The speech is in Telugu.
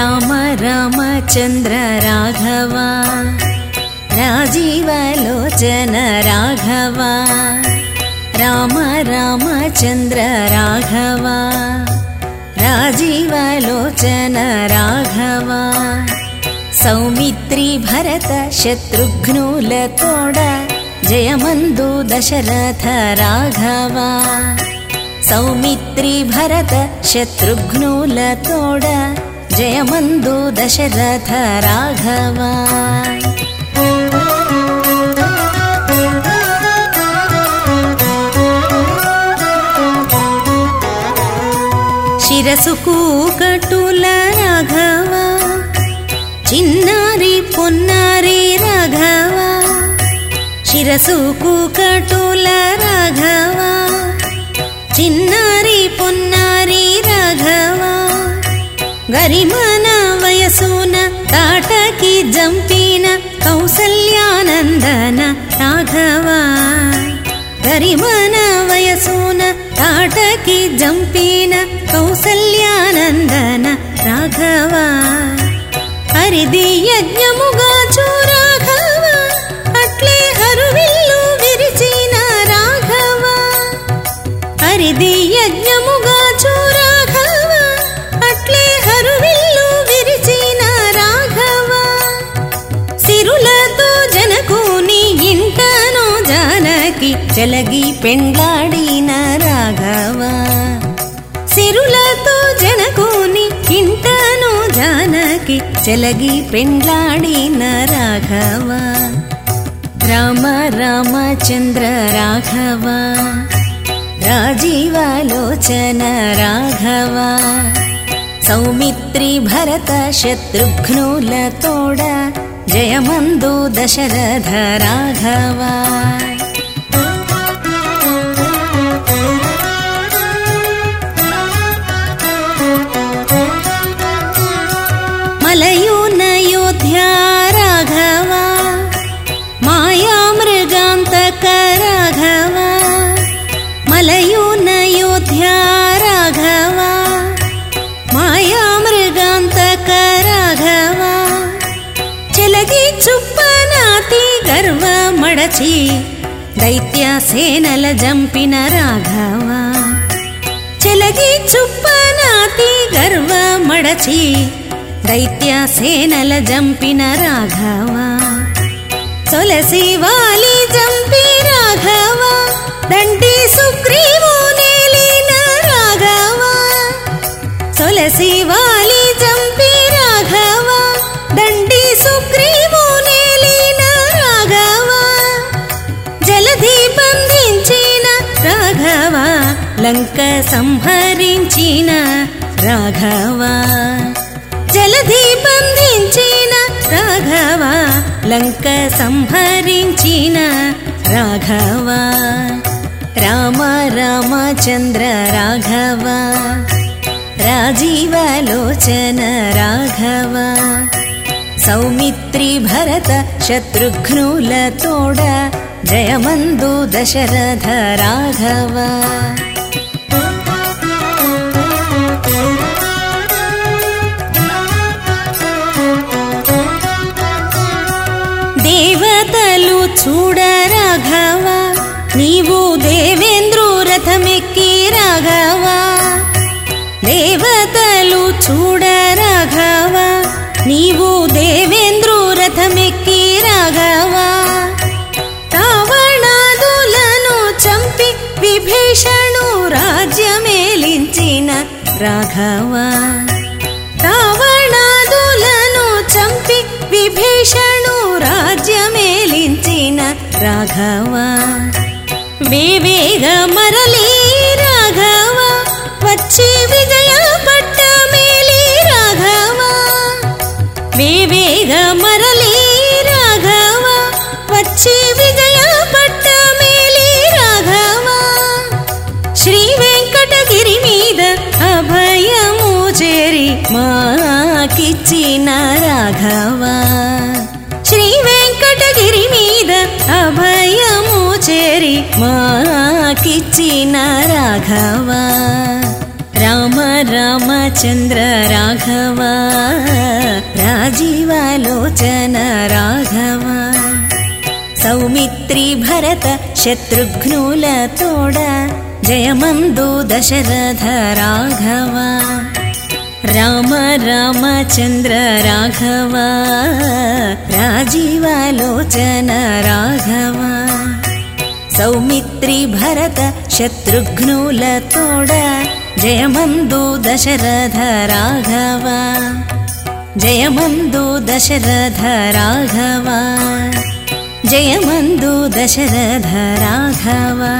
राम रामचन्द्र राघवा राजीवलोचन राघवा राम रामचन्द्र राघवा राजीवलोचन राघवा सौमित्रीभरत शत्रुघ्नो लतोड जयमन्दुदशरथ राघव सौमित्रीभरत भरत लतोड जयमन्दो दशरथ राघवा शिरसुकूकटुल राघवा चिन्नारी पुन्नारी राघवा शिरसुकूकटुल राघवा चिन्नारी पुन्नारी राघवा రాఘవ గరిమన వయసున తాటకి జంపిన కౌసల్యానందన రాఘవ. గరిమన వయసున తాటకి జంపిన కౌసల్యానందన రాఘవ. హరిది చెలగి పెండ్లాడిన రాఘవ సిరులతో జనకుని ఇంటను జానకి చెలగి పెండ్లాడిన రాఘవ రామ రామచంద్ర రాఘవ రాజీవలోచన రాఘవ సౌమిత్రి భరత శత్రుఘ్నులతోడ జయమందు దశరథ రాఘవ మడచి దైత్య సేనల జంపిన రాఘవ. చెలగి చుప్పనాతి గర్వ మడచి దైత్య సేనల జంపిన రాఘవ. సొలసి వాలి జంపి రాఘవ దండి సుగ్రీవు నేలిన రాఘవ. సొలసి వాలి లంక సంహరించిన రాఘవ జలధి బంధించిన రాఘవ లంక సంహరించిన రాఘవ రామ రామచంద్ర రాఘవ రాజీవలోచన రాఘవ సౌమిత్రి భరత శత్రుఘ్నులతోడ జయమందు దశరథ రాఘవ. చూడ రాఘవ నీవు దేవేంద్రు రథమెక్కి రాఘవ. దేవతలు చూడ రాఘవ నీవు దేవేంద్రు రథమెక్కి రాఘవ. రావణాదులను చంపి విభీషణు రాజ్యమేలించిన రాఘవ. రావణాదులను చంపి విభీషణు రాజ్యమే రాఘవ వేవేగ మరలి రాఘవ వచ్చి విజయ పట్ట మేలి రాఘవ వేవేగ చేరి మాకిచ్చిన రాఘవ రామ రామ రామచంద్ర రాఘవ రాజీవాలోచన రాఘవ సౌమిత్రి భరత శత్రుఘ్నుల తోడ జయమందు దశరథ రాఘవ రామ రామచంద్ర రాఘవ రాజీవాలోచన రాఘవ सौमित्री भरत शत्रुघ्नो लतो दशरधराघवा जय मन्दो दशरधराघवा